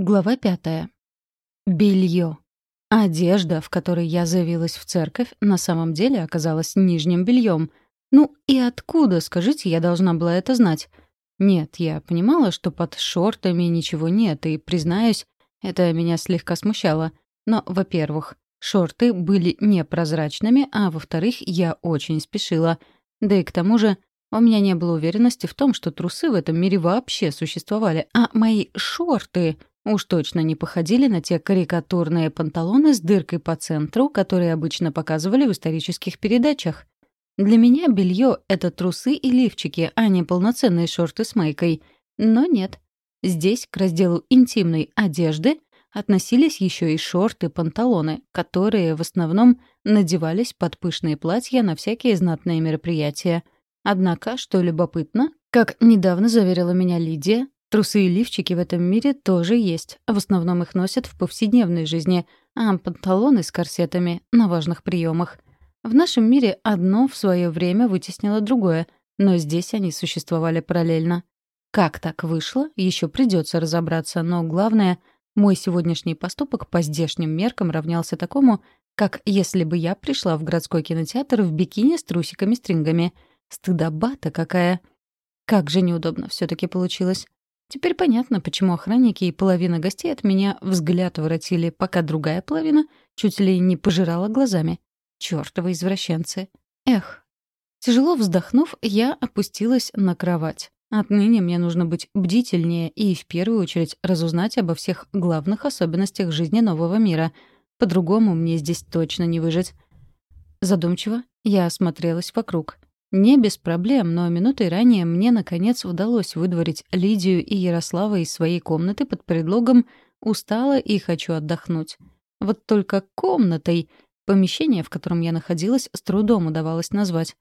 Глава пятая. Белье. Одежда, в которой я заявилась в церковь, на самом деле оказалась нижним бельем. Ну и откуда, скажите, я должна была это знать? Нет, я понимала, что под шортами ничего нет, и, признаюсь, это меня слегка смущало. Но, во-первых, шорты были непрозрачными, а во-вторых, я очень спешила. Да и к тому же у меня не было уверенности в том, что трусы в этом мире вообще существовали, а мои шорты уж точно не походили на те карикатурные панталоны с дыркой по центру, которые обычно показывали в исторических передачах. Для меня белье — это трусы и лифчики, а не полноценные шорты с майкой. Но нет. Здесь к разделу интимной одежды относились еще и шорты-панталоны, которые в основном надевались под пышные платья на всякие знатные мероприятия — Однако, что любопытно, как недавно заверила меня Лидия, трусы и лифчики в этом мире тоже есть. В основном их носят в повседневной жизни, а панталоны с корсетами — на важных приемах. В нашем мире одно в свое время вытеснило другое, но здесь они существовали параллельно. Как так вышло, еще придется разобраться, но главное, мой сегодняшний поступок по здешним меркам равнялся такому, как если бы я пришла в городской кинотеатр в бикини с трусиками-стрингами — Стыдоба-то какая. Как же неудобно все таки получилось. Теперь понятно, почему охранники и половина гостей от меня взгляд воротили, пока другая половина чуть ли не пожирала глазами. Чёртовы извращенцы. Эх. Тяжело вздохнув, я опустилась на кровать. Отныне мне нужно быть бдительнее и в первую очередь разузнать обо всех главных особенностях жизни нового мира. По-другому мне здесь точно не выжить. Задумчиво я осмотрелась вокруг. Не без проблем, но минутой ранее мне, наконец, удалось выдворить Лидию и Ярослава из своей комнаты под предлогом «устала и хочу отдохнуть». Вот только комнатой помещение, в котором я находилась, с трудом удавалось назвать.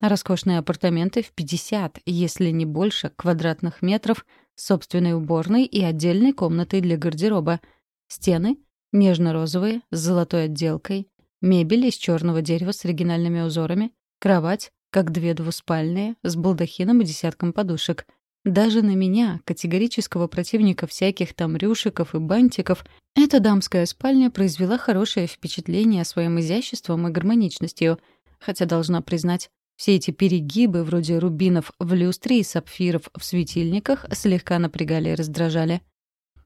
Роскошные апартаменты в 50, если не больше, квадратных метров, собственной уборной и отдельной комнатой для гардероба. Стены — нежно-розовые, с золотой отделкой. Мебель из черного дерева с оригинальными узорами. Кровать как две двуспальные, с балдахином и десятком подушек. Даже на меня, категорического противника всяких там рюшиков и бантиков, эта дамская спальня произвела хорошее впечатление своим изяществом и гармоничностью. Хотя, должна признать, все эти перегибы, вроде рубинов в люстре и сапфиров в светильниках, слегка напрягали и раздражали.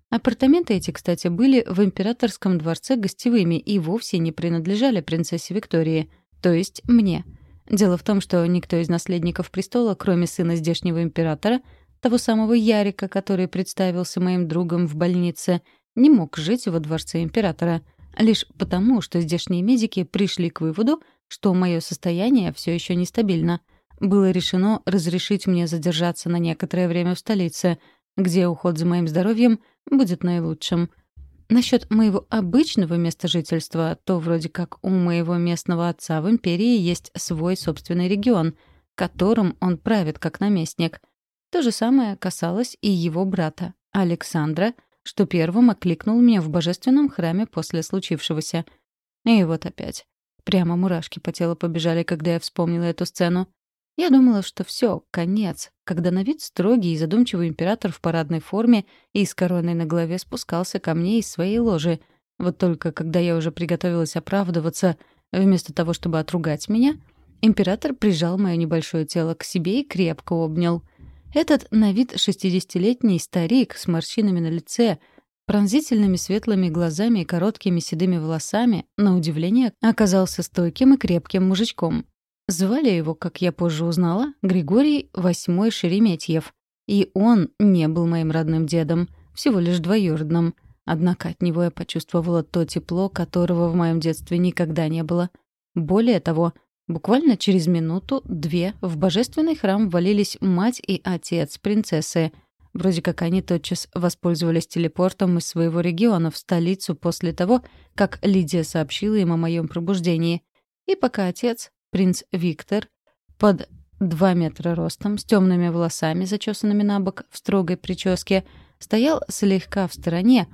Апартаменты эти, кстати, были в императорском дворце гостевыми и вовсе не принадлежали принцессе Виктории, то есть мне — Дело в том, что никто из наследников престола, кроме сына здешнего императора, того самого Ярика, который представился моим другом в больнице, не мог жить во дворце императора, лишь потому, что здешние медики пришли к выводу, что мое состояние все еще нестабильно. Было решено разрешить мне задержаться на некоторое время в столице, где уход за моим здоровьем будет наилучшим — Насчет моего обычного места жительства, то вроде как у моего местного отца в империи есть свой собственный регион, которым он правит как наместник. То же самое касалось и его брата, Александра, что первым окликнул меня в божественном храме после случившегося. И вот опять. Прямо мурашки по телу побежали, когда я вспомнила эту сцену. Я думала, что все, конец, когда на вид строгий и задумчивый император в парадной форме и с короной на голове спускался ко мне из своей ложи. Вот только когда я уже приготовилась оправдываться, вместо того, чтобы отругать меня, император прижал мое небольшое тело к себе и крепко обнял. Этот на вид шестидесятилетний старик с морщинами на лице, пронзительными светлыми глазами и короткими седыми волосами, на удивление, оказался стойким и крепким мужичком. Звали его, как я позже узнала, Григорий VIII Шереметьев. И он не был моим родным дедом, всего лишь двоюродным. Однако от него я почувствовала то тепло, которого в моем детстве никогда не было. Более того, буквально через минуту-две в божественный храм валились мать и отец принцессы. Вроде как они тотчас воспользовались телепортом из своего региона в столицу после того, как Лидия сообщила им о моем пробуждении. И пока отец, Принц Виктор под два метра ростом, с темными волосами, зачесанными на бок в строгой прическе, стоял слегка в стороне.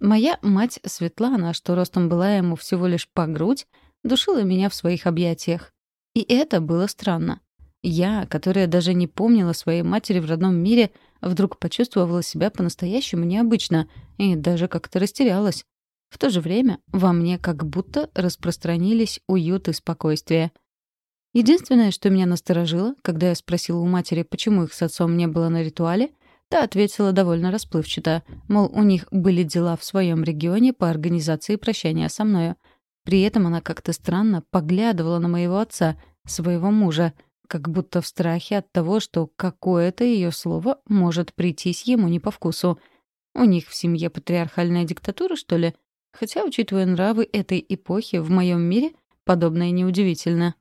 Моя мать Светлана, что ростом была ему всего лишь по грудь, душила меня в своих объятиях. И это было странно. Я, которая даже не помнила своей матери в родном мире, вдруг почувствовала себя по-настоящему необычно и даже как-то растерялась. В то же время во мне как будто распространились уют и спокойствие. Единственное, что меня насторожило, когда я спросила у матери, почему их с отцом не было на ритуале, та ответила довольно расплывчато, мол, у них были дела в своем регионе по организации прощания со мною. При этом она как-то странно поглядывала на моего отца, своего мужа, как будто в страхе от того, что какое-то ее слово может прийтись ему не по вкусу. У них в семье патриархальная диктатура, что ли? Хотя, учитывая нравы этой эпохи, в моем мире подобное неудивительно.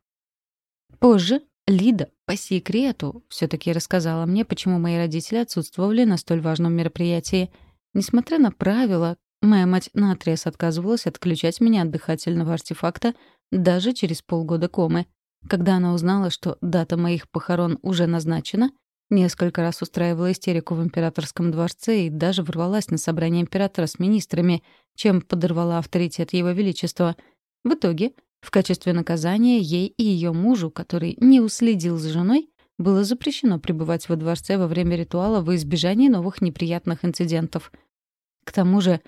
Позже Лида по секрету все таки рассказала мне, почему мои родители отсутствовали на столь важном мероприятии. Несмотря на правила, моя мать наотрез отказывалась отключать меня от дыхательного артефакта даже через полгода комы. Когда она узнала, что дата моих похорон уже назначена, несколько раз устраивала истерику в императорском дворце и даже ворвалась на собрание императора с министрами, чем подорвала авторитет его величества. В итоге, в качестве наказания ей и ее мужу, который не уследил за женой, было запрещено пребывать во дворце во время ритуала во избежание новых неприятных инцидентов. К тому же,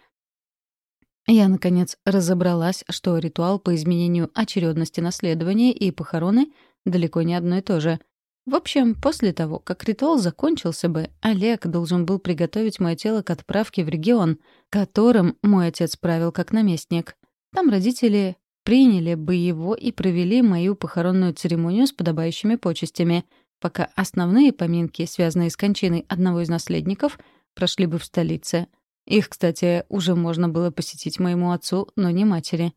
я, наконец, разобралась, что ритуал по изменению очередности наследования и похороны далеко не одно и то же. В общем, после того, как ритуал закончился бы, Олег должен был приготовить мое тело к отправке в регион, которым мой отец правил как наместник. Там родители приняли бы его и провели мою похоронную церемонию с подобающими почестями, пока основные поминки, связанные с кончиной одного из наследников, прошли бы в столице — их, кстати, уже можно было посетить моему отцу, но не матери.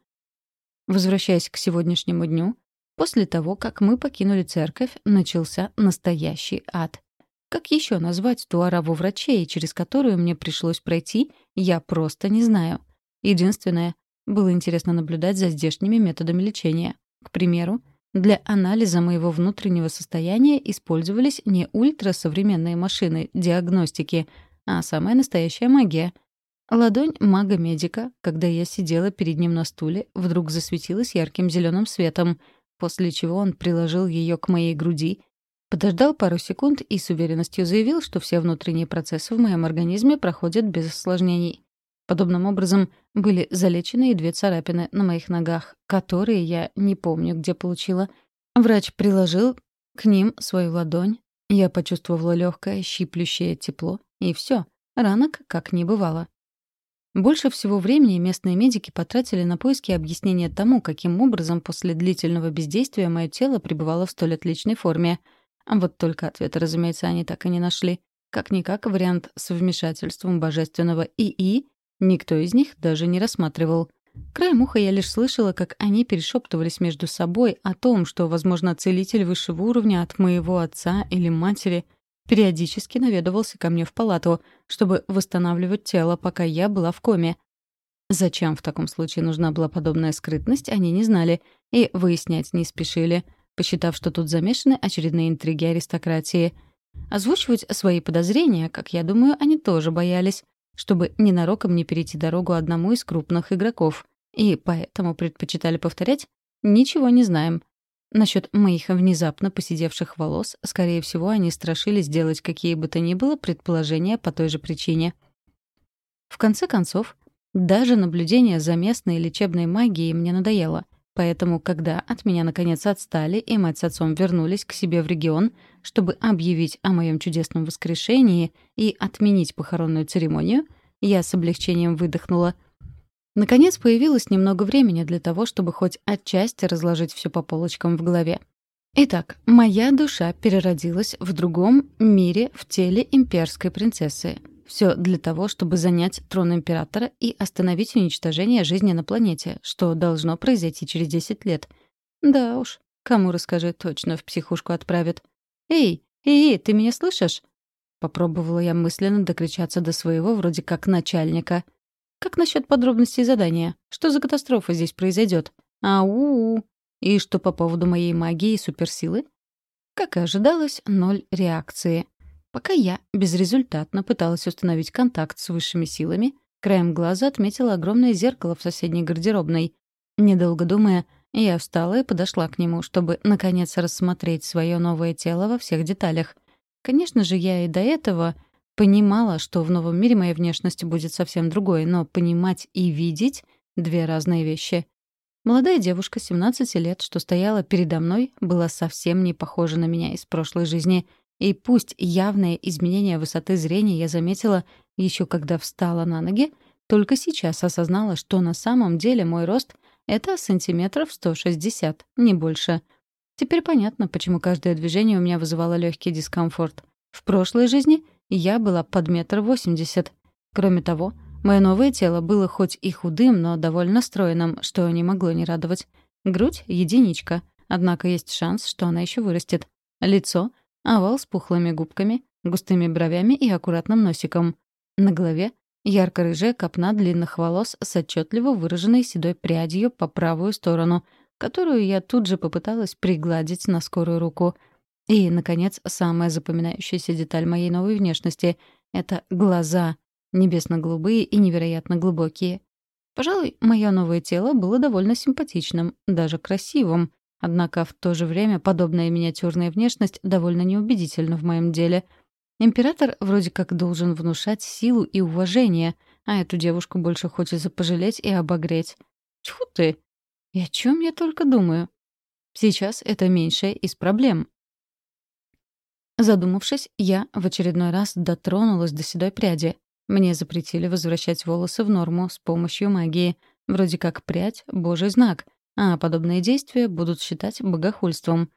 Возвращаясь к сегодняшнему дню, после того, как мы покинули церковь, начался настоящий ад. Как еще назвать ту ораву врачей, через которую мне пришлось пройти, я просто не знаю. Единственное, было интересно наблюдать за здешними методами лечения. К примеру, для анализа моего внутреннего состояния использовались не ультрасовременные машины диагностики, а самая настоящая магия. Ладонь мага-медика, когда я сидела перед ним на стуле, вдруг засветилась ярким зеленым светом, после чего он приложил ее к моей груди, подождал пару секунд и с уверенностью заявил, что все внутренние процессы в моем организме проходят без осложнений. Подобным образом были залечены и две царапины на моих ногах, которые я не помню, где получила. Врач приложил к ним свою ладонь. Я почувствовала легкое, щиплющее тепло и все, ранок как не бывало. Больше всего времени местные медики потратили на поиски объяснения тому, каким образом после длительного бездействия мое тело пребывало в столь отличной форме. А вот только ответа, разумеется, они так и не нашли. Как-никак вариант с вмешательством божественного ИИ никто из них даже не рассматривал. Краем уха я лишь слышала, как они перешептывались между собой о том, что, возможно, целитель высшего уровня от моего отца или матери — периодически наведывался ко мне в палату, чтобы восстанавливать тело, пока я была в коме. Зачем в таком случае нужна была подобная скрытность, они не знали и выяснять не спешили, посчитав, что тут замешаны очередные интриги аристократии. Озвучивать свои подозрения, как я думаю, они тоже боялись, чтобы ненароком не перейти дорогу одному из крупных игроков, и поэтому предпочитали повторять «ничего не знаем», Насчет моих внезапно посидевших волос, скорее всего, они страшились сделать какие бы то ни было предположения по той же причине. В конце концов, даже наблюдение за местной лечебной магией мне надоело. Поэтому, когда от меня наконец отстали и мать с отцом вернулись к себе в регион, чтобы объявить о моем чудесном воскрешении и отменить похоронную церемонию, я с облегчением выдохнула — Наконец появилось немного времени для того, чтобы хоть отчасти разложить все по полочкам в голове. Итак, моя душа переродилась в другом мире в теле имперской принцессы. Все для того, чтобы занять трон императора и остановить уничтожение жизни на планете, что должно произойти через 10 лет. Да уж, кому расскажи, точно в психушку отправят. «Эй, эй, ты меня слышишь?» Попробовала я мысленно докричаться до своего вроде как начальника — как насчет подробностей задания? Что за катастрофа здесь произойдет? Ау! И что по поводу моей магии и суперсилы? Как и ожидалось, ноль реакции. Пока я безрезультатно пыталась установить контакт с высшими силами, краем глаза отметила огромное зеркало в соседней гардеробной. Недолго думая, я встала и подошла к нему, чтобы, наконец, рассмотреть свое новое тело во всех деталях. Конечно же, я и до этого Понимала, что в новом мире моя внешность будет совсем другой, но понимать и видеть — две разные вещи. Молодая девушка, 17 лет, что стояла передо мной, была совсем не похожа на меня из прошлой жизни. И пусть явное изменение высоты зрения я заметила еще когда встала на ноги, только сейчас осознала, что на самом деле мой рост — это сантиметров 160, не больше. Теперь понятно, почему каждое движение у меня вызывало легкий дискомфорт. В прошлой жизни я была под метр восемьдесят. Кроме того, мое новое тело было хоть и худым, но довольно стройным, что не могло не радовать. Грудь — единичка, однако есть шанс, что она еще вырастет. Лицо — овал с пухлыми губками, густыми бровями и аккуратным носиком. На голове — ярко-рыжая копна длинных волос с отчетливо выраженной седой прядью по правую сторону, которую я тут же попыталась пригладить на скорую руку — и, наконец, самая запоминающаяся деталь моей новой внешности — это глаза, небесно-голубые и невероятно глубокие. Пожалуй, мое новое тело было довольно симпатичным, даже красивым, однако в то же время подобная миниатюрная внешность довольно неубедительна в моем деле. Император вроде как должен внушать силу и уважение, а эту девушку больше хочется пожалеть и обогреть. Тьфу ты! И о чем я только думаю? Сейчас это меньшая из проблем. Задумавшись, я в очередной раз дотронулась до седой пряди. Мне запретили возвращать волосы в норму с помощью магии. Вроде как прядь — божий знак, а подобные действия будут считать богохульством.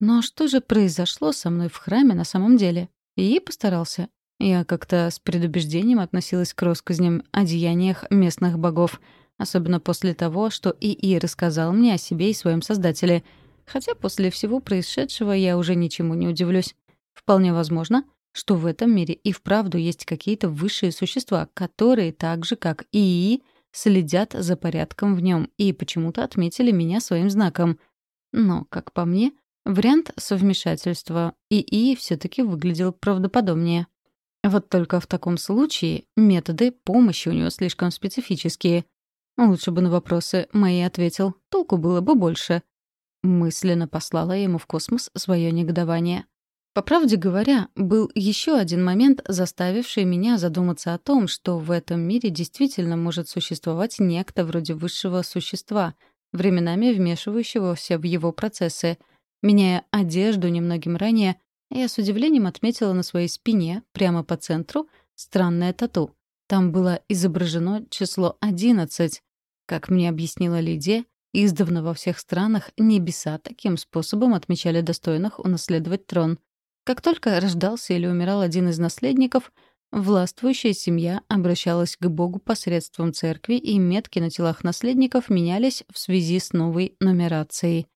Но что же произошло со мной в храме на самом деле? И постарался. Я как-то с предубеждением относилась к россказням о деяниях местных богов, особенно после того, что ИИ рассказал мне о себе и своем создателе. Хотя после всего происшедшего я уже ничему не удивлюсь. Вполне возможно, что в этом мире и вправду есть какие-то высшие существа, которые так же, как ИИ, следят за порядком в нем и почему-то отметили меня своим знаком. Но, как по мне, вариант совмешательства ИИ все таки выглядел правдоподобнее. Вот только в таком случае методы помощи у него слишком специфические. Лучше бы на вопросы мои ответил, толку было бы больше. Мысленно послала ему в космос свое негодование. По правде говоря, был еще один момент, заставивший меня задуматься о том, что в этом мире действительно может существовать некто вроде высшего существа, временами вмешивающегося в его процессы. Меняя одежду немногим ранее, я с удивлением отметила на своей спине, прямо по центру, странное тату. Там было изображено число 11. Как мне объяснила Лидия, издавна во всех странах небеса таким способом отмечали достойных унаследовать трон — как только рождался или умирал один из наследников, властвующая семья обращалась к Богу посредством церкви, и метки на телах наследников менялись в связи с новой нумерацией.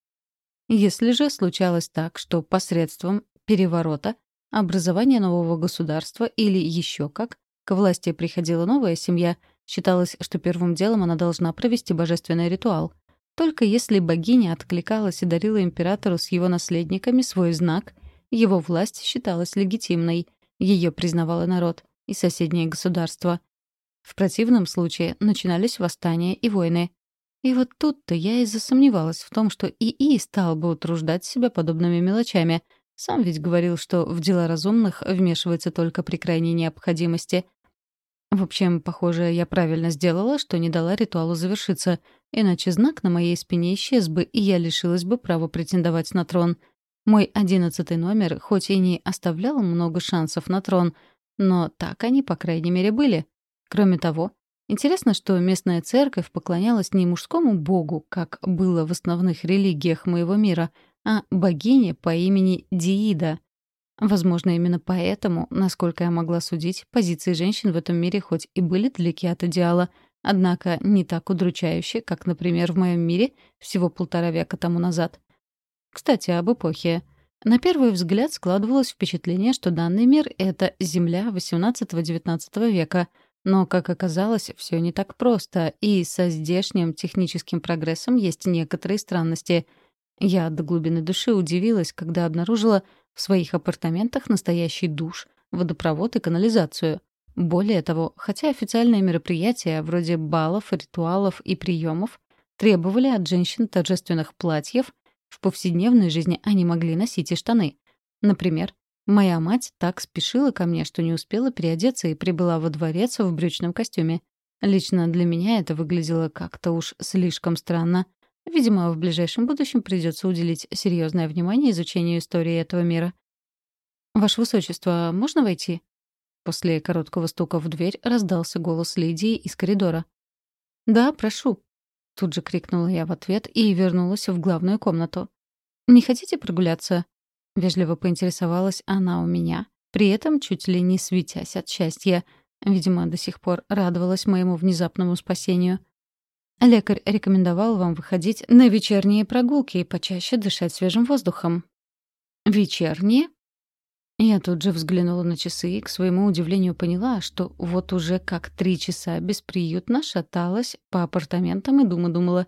Если же случалось так, что посредством переворота, образования нового государства или еще как, к власти приходила новая семья, считалось, что первым делом она должна провести божественный ритуал. Только если богиня откликалась и дарила императору с его наследниками свой знак — его власть считалась легитимной, ее признавало народ и соседние государства. В противном случае начинались восстания и войны. И вот тут-то я и засомневалась в том, что ИИ стал бы утруждать себя подобными мелочами. Сам ведь говорил, что в дела разумных вмешивается только при крайней необходимости. В общем, похоже, я правильно сделала, что не дала ритуалу завершиться, иначе знак на моей спине исчез бы, и я лишилась бы права претендовать на трон — мой одиннадцатый номер хоть и не оставлял много шансов на трон, но так они, по крайней мере, были. Кроме того, интересно, что местная церковь поклонялась не мужскому богу, как было в основных религиях моего мира, а богине по имени Диида. Возможно, именно поэтому, насколько я могла судить, позиции женщин в этом мире хоть и были далеки от идеала, однако не так удручающие, как, например, в моем мире всего полтора века тому назад. Кстати, об эпохе. На первый взгляд складывалось впечатление, что данный мир — это Земля XVIII-XIX века. Но, как оказалось, все не так просто, и со здешним техническим прогрессом есть некоторые странности. Я до глубины души удивилась, когда обнаружила в своих апартаментах настоящий душ, водопровод и канализацию. Более того, хотя официальные мероприятия, вроде балов, ритуалов и приемов, требовали от женщин торжественных платьев, в повседневной жизни они могли носить и штаны. Например, Моя мать так спешила ко мне, что не успела переодеться и прибыла во дворец в брючном костюме. Лично для меня это выглядело как-то уж слишком странно. Видимо, в ближайшем будущем придется уделить серьезное внимание изучению истории этого мира. «Ваше Высочество, можно войти?» После короткого стука в дверь раздался голос Лидии из коридора. «Да, прошу», — тут же крикнула я в ответ и вернулась в главную комнату. «Не хотите прогуляться?» — вежливо поинтересовалась она у меня, при этом чуть ли не светясь от счастья. Видимо, до сих пор радовалась моему внезапному спасению. Лекарь рекомендовал вам выходить на вечерние прогулки и почаще дышать свежим воздухом. «Вечерние?» Я тут же взглянула на часы и, к своему удивлению, поняла, что вот уже как три часа бесприютно шаталась по апартаментам и дума-думала.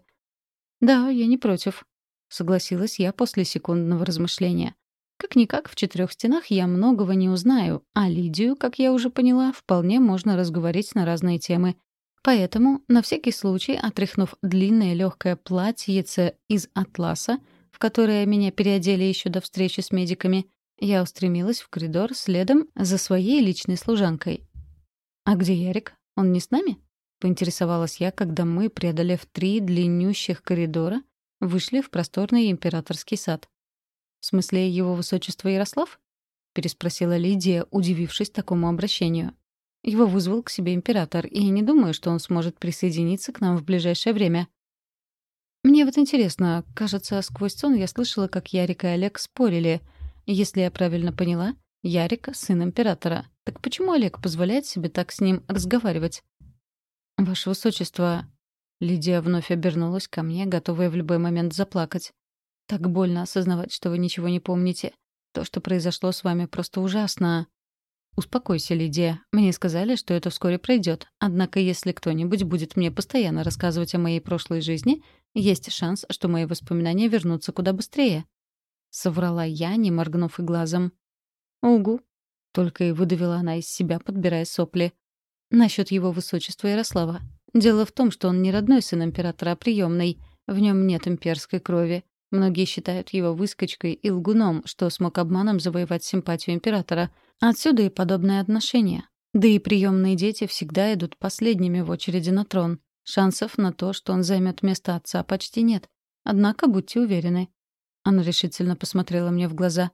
«Да, я не против», — согласилась я после секундного размышления. Как-никак в четырех стенах я многого не узнаю, а Лидию, как я уже поняла, вполне можно разговорить на разные темы. Поэтому, на всякий случай, отряхнув длинное легкое платьице из атласа, в которое меня переодели еще до встречи с медиками, я устремилась в коридор следом за своей личной служанкой. «А где Ярик? Он не с нами?» — поинтересовалась я, когда мы, преодолев три длиннющих коридора, вышли в просторный императорский сад. «В смысле, его высочество Ярослав?» — переспросила Лидия, удивившись такому обращению. Его вызвал к себе император, и я не думаю, что он сможет присоединиться к нам в ближайшее время. Мне вот интересно, кажется, сквозь сон я слышала, как Ярик и Олег спорили — если я правильно поняла, Ярик — сын императора. Так почему Олег позволяет себе так с ним разговаривать? «Ваше высочество...» Лидия вновь обернулась ко мне, готовая в любой момент заплакать. «Так больно осознавать, что вы ничего не помните. То, что произошло с вами, просто ужасно. «Успокойся, Лидия. Мне сказали, что это вскоре пройдет. Однако, если кто-нибудь будет мне постоянно рассказывать о моей прошлой жизни, есть шанс, что мои воспоминания вернутся куда быстрее. — соврала я, не моргнув и глазом. «Угу», — только и выдавила она из себя, подбирая сопли. Насчет его высочества Ярослава. Дело в том, что он не родной сын императора, а приемный. В нем нет имперской крови. Многие считают его выскочкой и лгуном, что смог обманом завоевать симпатию императора. Отсюда и подобное отношение. Да и приемные дети всегда идут последними в очереди на трон. Шансов на то, что он займет место отца, почти нет. Однако будьте уверены, она решительно посмотрела мне в глаза.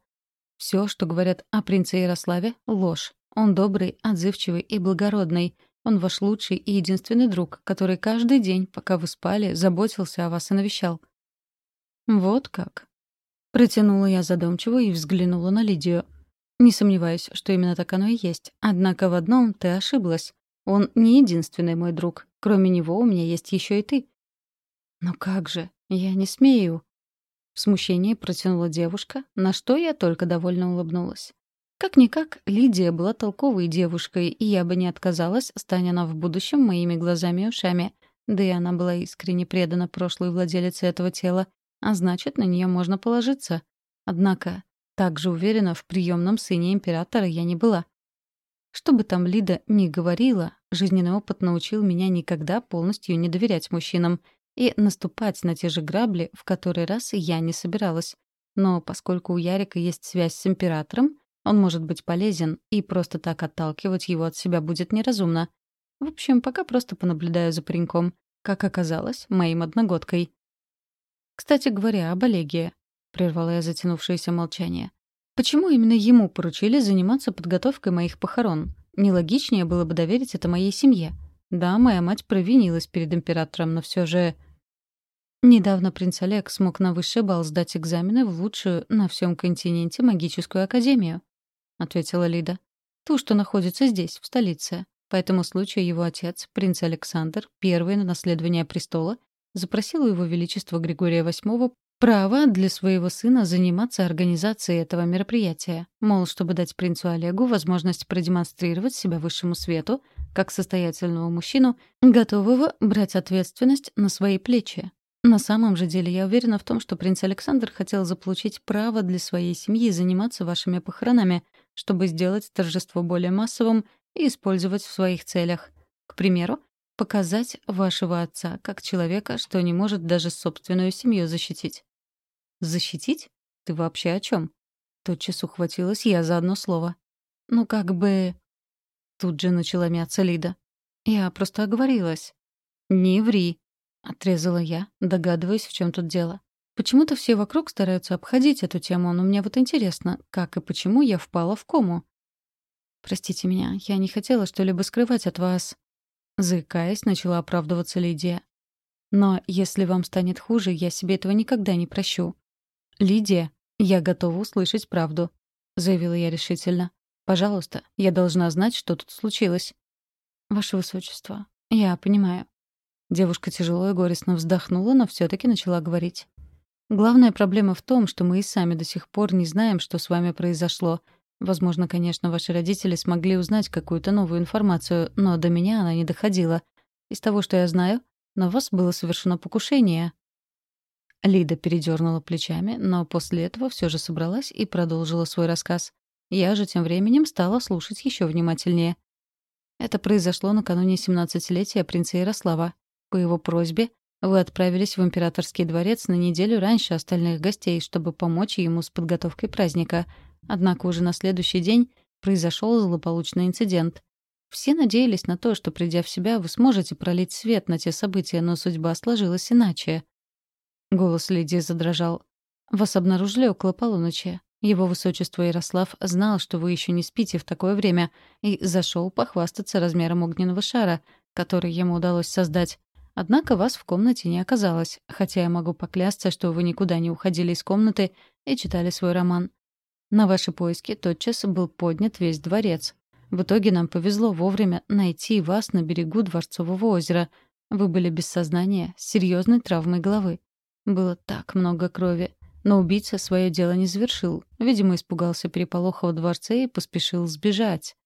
Все, что говорят о принце Ярославе, — ложь. Он добрый, отзывчивый и благородный. Он ваш лучший и единственный друг, который каждый день, пока вы спали, заботился о вас и навещал. Вот как. Протянула я задумчиво и взглянула на Лидию. Не сомневаюсь, что именно так оно и есть. Однако в одном ты ошиблась. Он не единственный мой друг. Кроме него у меня есть еще и ты. Но как же? Я не смею. В смущении протянула девушка, на что я только довольно улыбнулась. Как-никак, Лидия была толковой девушкой, и я бы не отказалась, стань она в будущем моими глазами и ушами. Да и она была искренне предана прошлой владелице этого тела, а значит, на нее можно положиться. Однако, так же уверена в приемном сыне императора я не была. Что бы там Лида ни говорила, жизненный опыт научил меня никогда полностью не доверять мужчинам, и наступать на те же грабли в который раз я не собиралась. Но поскольку у Ярика есть связь с императором, он может быть полезен, и просто так отталкивать его от себя будет неразумно. В общем, пока просто понаблюдаю за пареньком, как оказалось, моим одногодкой. «Кстати говоря, об Олеге», — прервала я затянувшееся молчание. «Почему именно ему поручили заниматься подготовкой моих похорон? Нелогичнее было бы доверить это моей семье. Да, моя мать провинилась перед императором, но все же... Недавно принц Олег смог на высший бал сдать экзамены в лучшую на всем континенте магическую академию, — ответила Лида. Ту, что находится здесь, в столице. По этому случаю его отец, принц Александр, первый на наследование престола, запросил у его величества Григория VIII право для своего сына заниматься организацией этого мероприятия, мол, чтобы дать принцу Олегу возможность продемонстрировать себя высшему свету, как состоятельного мужчину, готового брать ответственность на свои плечи. На самом же деле я уверена в том, что принц Александр хотел заполучить право для своей семьи заниматься вашими похоронами, чтобы сделать торжество более массовым и использовать в своих целях. К примеру, показать вашего отца как человека, что не может даже собственную семью защитить. Защитить? Ты вообще о чем? Тотчас ухватилась я за одно слово. «Ну, как бы...» Тут же начала мяться Лида. «Я просто оговорилась». «Не ври», — отрезала я, догадываясь, в чем тут дело. Почему-то все вокруг стараются обходить эту тему, но мне вот интересно, как и почему я впала в кому. «Простите меня, я не хотела что-либо скрывать от вас». Заикаясь, начала оправдываться Лидия. «Но если вам станет хуже, я себе этого никогда не прощу». «Лидия, я готова услышать правду», — заявила я решительно. «Пожалуйста, я должна знать, что тут случилось». «Ваше Высочество, я понимаю». Девушка тяжело и горестно вздохнула, но все таки начала говорить. «Главная проблема в том, что мы и сами до сих пор не знаем, что с вами произошло, Возможно, конечно, ваши родители смогли узнать какую-то новую информацию, но до меня она не доходила. Из того, что я знаю, на вас было совершено покушение». Лида передернула плечами, но после этого все же собралась и продолжила свой рассказ. Я же тем временем стала слушать еще внимательнее. Это произошло накануне 17-летия принца Ярослава. По его просьбе вы отправились в императорский дворец на неделю раньше остальных гостей, чтобы помочь ему с подготовкой праздника — Однако уже на следующий день произошел злополучный инцидент. Все надеялись на то, что, придя в себя, вы сможете пролить свет на те события, но судьба сложилась иначе. Голос Лидии задрожал. «Вас обнаружили около полуночи. Его высочество Ярослав знал, что вы еще не спите в такое время, и зашел похвастаться размером огненного шара, который ему удалось создать. Однако вас в комнате не оказалось, хотя я могу поклясться, что вы никуда не уходили из комнаты и читали свой роман. На ваши поиски тотчас был поднят весь дворец. В итоге нам повезло вовремя найти вас на берегу Дворцового озера. Вы были без сознания, с серьезной травмой головы. Было так много крови. Но убийца свое дело не завершил. Видимо, испугался переполоха во дворце и поспешил сбежать.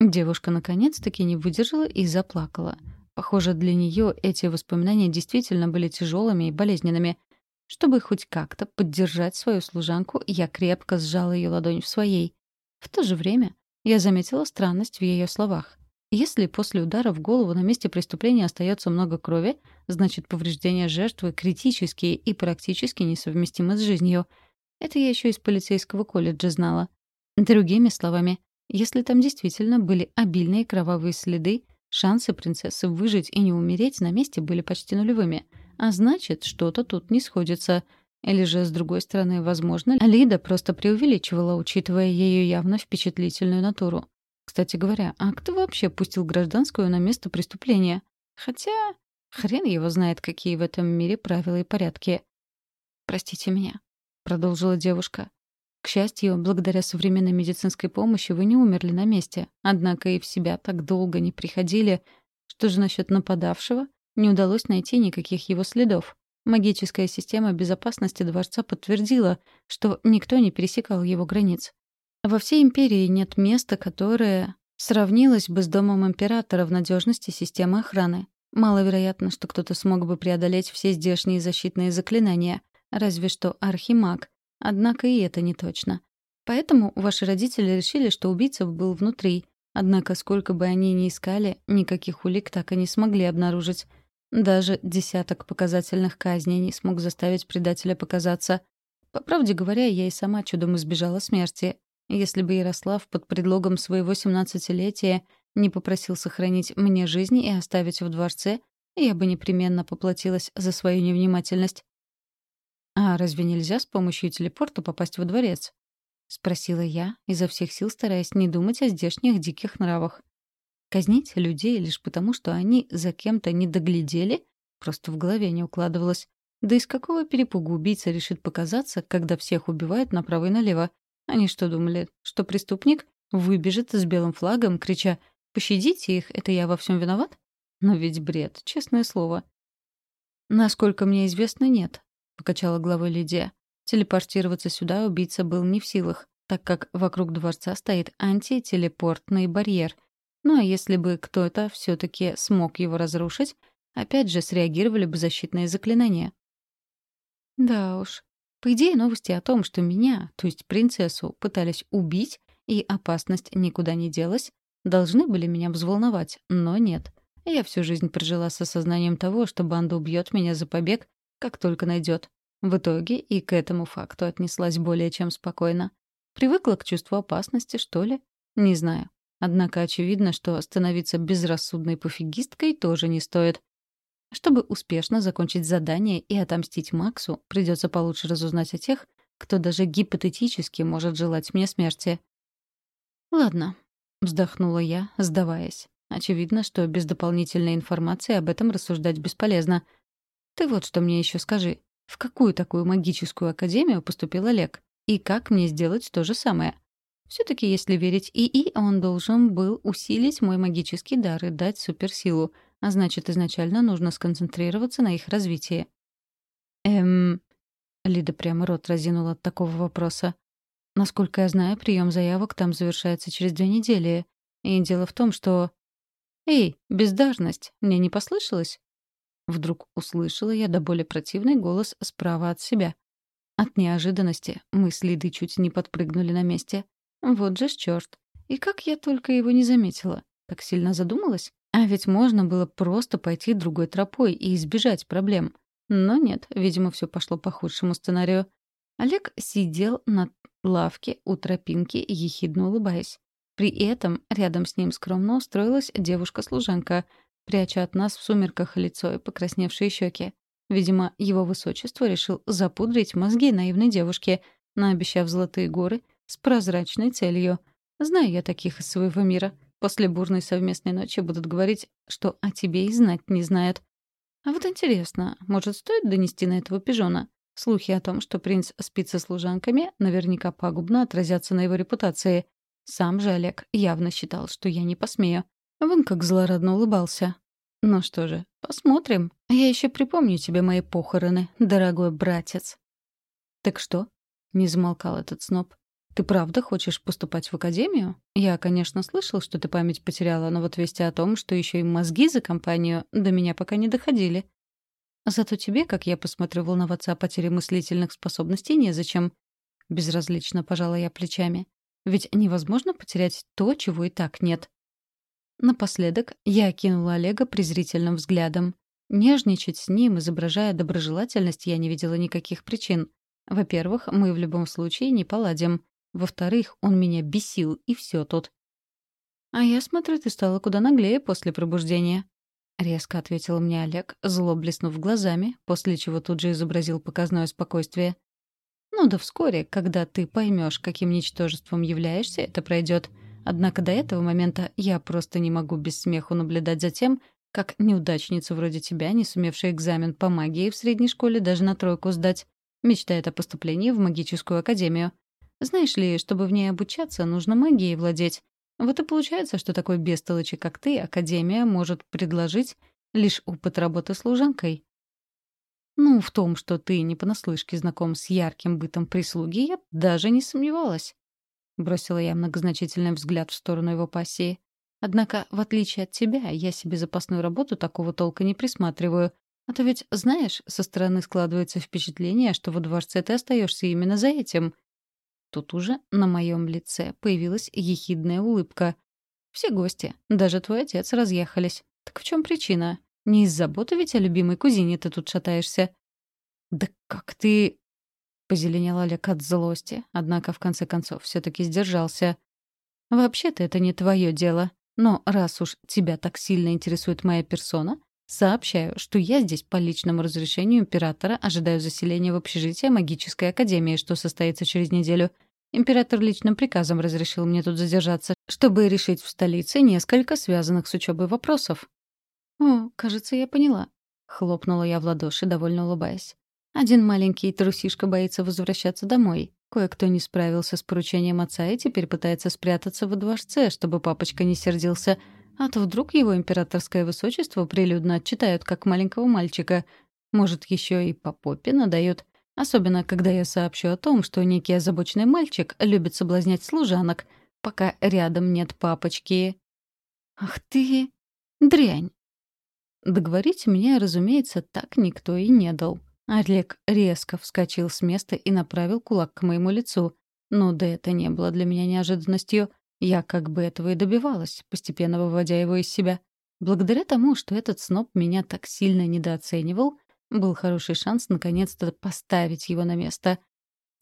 Девушка наконец-таки не выдержала и заплакала. Похоже, для нее эти воспоминания действительно были тяжелыми и болезненными. Чтобы хоть как-то поддержать свою служанку, я крепко сжала ее ладонь в своей. В то же время я заметила странность в ее словах. Если после удара в голову на месте преступления остается много крови, значит, повреждения жертвы критические и практически несовместимы с жизнью. Это я еще из полицейского колледжа знала. Другими словами, если там действительно были обильные кровавые следы, шансы принцессы выжить и не умереть на месте были почти нулевыми — а значит, что-то тут не сходится. Или же, с другой стороны, возможно, Лида просто преувеличивала, учитывая ее явно впечатлительную натуру. Кстати говоря, а кто вообще пустил гражданскую на место преступления? Хотя, хрен его знает, какие в этом мире правила и порядки. «Простите меня», — продолжила девушка. «К счастью, благодаря современной медицинской помощи вы не умерли на месте, однако и в себя так долго не приходили. Что же насчет нападавшего? Не удалось найти никаких его следов. Магическая система безопасности дворца подтвердила, что никто не пересекал его границ. Во всей империи нет места, которое сравнилось бы с домом императора в надежности системы охраны. Маловероятно, что кто-то смог бы преодолеть все здешние защитные заклинания, разве что архимаг. Однако и это не точно. Поэтому ваши родители решили, что убийца был внутри. Однако, сколько бы они ни искали, никаких улик так и не смогли обнаружить. Даже десяток показательных казней не смог заставить предателя показаться. По правде говоря, я и сама чудом избежала смерти. Если бы Ярослав под предлогом своего семнадцатилетия не попросил сохранить мне жизнь и оставить в дворце, я бы непременно поплатилась за свою невнимательность. «А разве нельзя с помощью телепорта попасть во дворец?» — спросила я, изо всех сил стараясь не думать о здешних диких нравах. Казнить людей лишь потому, что они за кем-то не доглядели, просто в голове не укладывалось. Да из какого перепугу убийца решит показаться, когда всех убивают направо и налево? Они что думали, что преступник выбежит с белым флагом, крича «Пощадите их, это я во всем виноват?» Но ведь бред, честное слово. «Насколько мне известно, нет», — покачала головой Лидия. Телепортироваться сюда убийца был не в силах, так как вокруг дворца стоит антителепортный барьер — ну а если бы кто-то все таки смог его разрушить, опять же среагировали бы защитные заклинания. Да уж. По идее, новости о том, что меня, то есть принцессу, пытались убить, и опасность никуда не делась, должны были меня взволновать, но нет. Я всю жизнь прожила с осознанием того, что банда убьет меня за побег, как только найдет. В итоге и к этому факту отнеслась более чем спокойно. Привыкла к чувству опасности, что ли? Не знаю. Однако очевидно, что становиться безрассудной пофигисткой тоже не стоит. Чтобы успешно закончить задание и отомстить Максу, придется получше разузнать о тех, кто даже гипотетически может желать мне смерти. «Ладно», — вздохнула я, сдаваясь. Очевидно, что без дополнительной информации об этом рассуждать бесполезно. «Ты вот что мне еще скажи. В какую такую магическую академию поступил Олег? И как мне сделать то же самое? все таки если верить ИИ, он должен был усилить мой магический дар и дать суперсилу, а значит, изначально нужно сконцентрироваться на их развитии. Эм... Лида прямо рот разинула от такого вопроса. Насколько я знаю, прием заявок там завершается через две недели. И дело в том, что... «Эй, бездарность, мне не послышалось?» Вдруг услышала я до боли противный голос справа от себя. От неожиданности мы с Лидой чуть не подпрыгнули на месте. Вот же ж чёрт. И как я только его не заметила. Так сильно задумалась? А ведь можно было просто пойти другой тропой и избежать проблем. Но нет, видимо, все пошло по худшему сценарию. Олег сидел на лавке у тропинки, ехидно улыбаясь. При этом рядом с ним скромно устроилась девушка-служанка — пряча от нас в сумерках лицо и покрасневшие щеки. Видимо, его высочество решил запудрить мозги наивной девушке, наобещав золотые горы с прозрачной целью. Знаю я таких из своего мира. После бурной совместной ночи будут говорить, что о тебе и знать не знают. А вот интересно, может, стоит донести на этого пижона? Слухи о том, что принц спит со служанками, наверняка пагубно отразятся на его репутации. Сам же Олег явно считал, что я не посмею. Вон как злорадно улыбался. Ну что же, посмотрим. Я еще припомню тебе мои похороны, дорогой братец. Так что? Не замолкал этот сноб. Ты правда хочешь поступать в академию? Я, конечно, слышал, что ты память потеряла, но вот вести о том, что еще и мозги за компанию, до меня пока не доходили. Зато тебе, как я посмотрю, волноваться о потере мыслительных способностей незачем. Безразлично пожала я плечами. Ведь невозможно потерять то, чего и так нет. Напоследок я окинула Олега презрительным взглядом. Нежничать с ним, изображая доброжелательность, я не видела никаких причин. Во-первых, мы в любом случае не поладим. Во-вторых, он меня бесил, и все тут. «А я смотрю, ты стала куда наглее после пробуждения», — резко ответил мне Олег, зло блеснув глазами, после чего тут же изобразил показное спокойствие. «Ну да вскоре, когда ты поймешь, каким ничтожеством являешься, это пройдет. Однако до этого момента я просто не могу без смеху наблюдать за тем, как неудачницу вроде тебя, не сумевшая экзамен по магии в средней школе даже на тройку сдать, мечтает о поступлении в магическую академию. Знаешь ли, чтобы в ней обучаться, нужно магией владеть. Вот и получается, что такой бестолочи, как ты, академия может предложить лишь опыт работы служанкой. Ну, в том, что ты не понаслышке знаком с ярким бытом прислуги, я даже не сомневалась. Бросила я многозначительный взгляд в сторону его пассии. Однако, в отличие от тебя, я себе запасную работу такого толка не присматриваю. А то ведь, знаешь, со стороны складывается впечатление, что во дворце ты остаешься именно за этим. Тут уже на моем лице появилась ехидная улыбка. Все гости, даже твой отец, разъехались. Так в чем причина? Не из заботы ведь о любимой кузине ты тут шатаешься. Да как ты... Позеленел Олег от злости, однако в конце концов все таки сдержался. «Вообще-то это не твое дело. Но раз уж тебя так сильно интересует моя персона, сообщаю, что я здесь по личному разрешению императора ожидаю заселения в общежитие магической академии, что состоится через неделю. Император личным приказом разрешил мне тут задержаться, чтобы решить в столице несколько связанных с учебой вопросов». «О, кажется, я поняла», — хлопнула я в ладоши, довольно улыбаясь. Один маленький трусишка боится возвращаться домой. Кое-кто не справился с поручением отца и теперь пытается спрятаться во дворце, чтобы папочка не сердился. А то вдруг его императорское высочество прилюдно отчитают, как маленького мальчика. Может, еще и по попе надают. Особенно, когда я сообщу о том, что некий озабоченный мальчик любит соблазнять служанок, пока рядом нет папочки. «Ах ты... дрянь!» Договорить мне, разумеется, так никто и не дал. Олег резко вскочил с места и направил кулак к моему лицу. Но да это не было для меня неожиданностью. Я как бы этого и добивалась, постепенно выводя его из себя. Благодаря тому, что этот сноб меня так сильно недооценивал, Был хороший шанс наконец-то поставить его на место.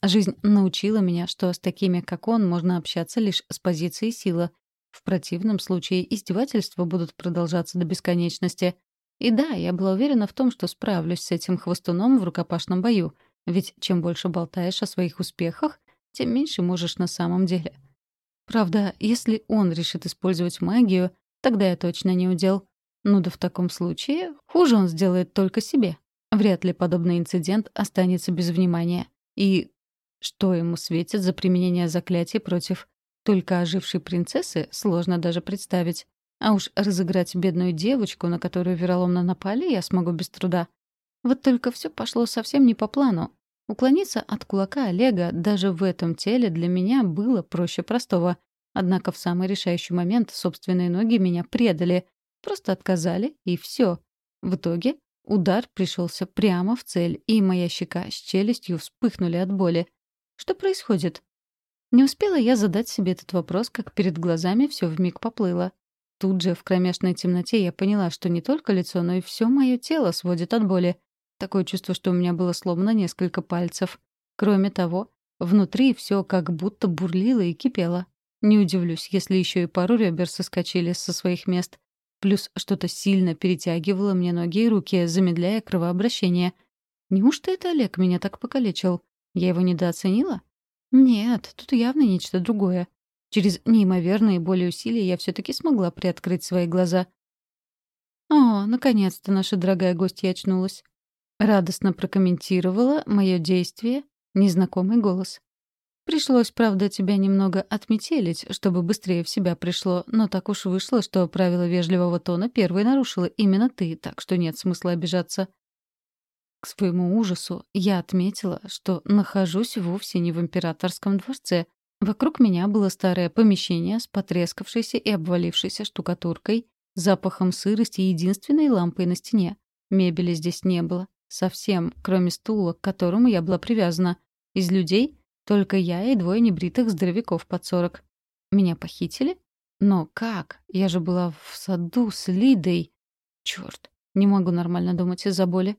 Жизнь научила меня, что с такими, как он, можно общаться лишь с позиции силы. В противном случае издевательства будут продолжаться до бесконечности. И да, я была уверена в том, что справлюсь с этим хвостуном в рукопашном бою, ведь чем больше болтаешь о своих успехах, тем меньше можешь на самом деле. Правда, если он решит использовать магию, тогда я точно не удел. Ну да в таком случае хуже он сделает только себе. Вряд ли подобный инцидент останется без внимания. И что ему светит за применение заклятий против только ожившей принцессы, сложно даже представить. А уж разыграть бедную девочку, на которую вероломно напали, я смогу без труда. Вот только все пошло совсем не по плану. Уклониться от кулака Олега даже в этом теле для меня было проще простого. Однако в самый решающий момент собственные ноги меня предали. Просто отказали, и все. В итоге удар пришелся прямо в цель, и моя щека с челюстью вспыхнули от боли. Что происходит? Не успела я задать себе этот вопрос, как перед глазами все вмиг поплыло. Тут же в кромешной темноте я поняла, что не только лицо, но и все мое тело сводит от боли. Такое чувство, что у меня было сломано несколько пальцев. Кроме того, внутри все как будто бурлило и кипело. Не удивлюсь, если еще и пару ребер соскочили со своих мест. Плюс что-то сильно перетягивало мне ноги и руки, замедляя кровообращение. Неужто это Олег меня так покалечил? Я его недооценила? Нет, тут явно нечто другое. Через неимоверные боли усилия я все таки смогла приоткрыть свои глаза. «О, наконец-то наша дорогая гостья очнулась. Радостно прокомментировала мое действие незнакомый голос. Пришлось, правда, тебя немного отметелить, чтобы быстрее в себя пришло, но так уж вышло, что правило вежливого тона первой нарушила именно ты, так что нет смысла обижаться. К своему ужасу я отметила, что нахожусь вовсе не в императорском дворце. Вокруг меня было старое помещение с потрескавшейся и обвалившейся штукатуркой, запахом сырости и единственной лампой на стене. Мебели здесь не было. Совсем, кроме стула, к которому я была привязана. Из людей только я и двое небритых здоровяков под сорок. Меня похитили? Но как? Я же была в саду с Лидой. Чёрт, не могу нормально думать из-за боли.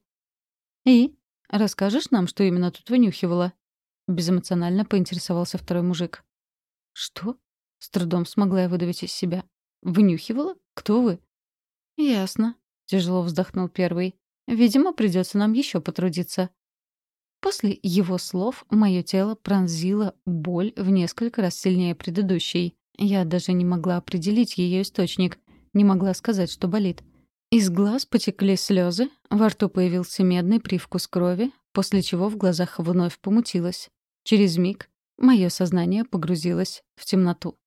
И? Расскажешь нам, что именно тут вынюхивала? Безэмоционально поинтересовался второй мужик. Что? С трудом смогла я выдавить из себя. Вынюхивала? Кто вы? Ясно. Тяжело вздохнул первый. Видимо, придется нам еще потрудиться. После его слов мое тело пронзило боль в несколько раз сильнее предыдущей. Я даже не могла определить ее источник, не могла сказать, что болит. Из глаз потекли слезы, во рту появился медный привкус крови, после чего в глазах вновь помутилось. Через миг мое сознание погрузилось в темноту.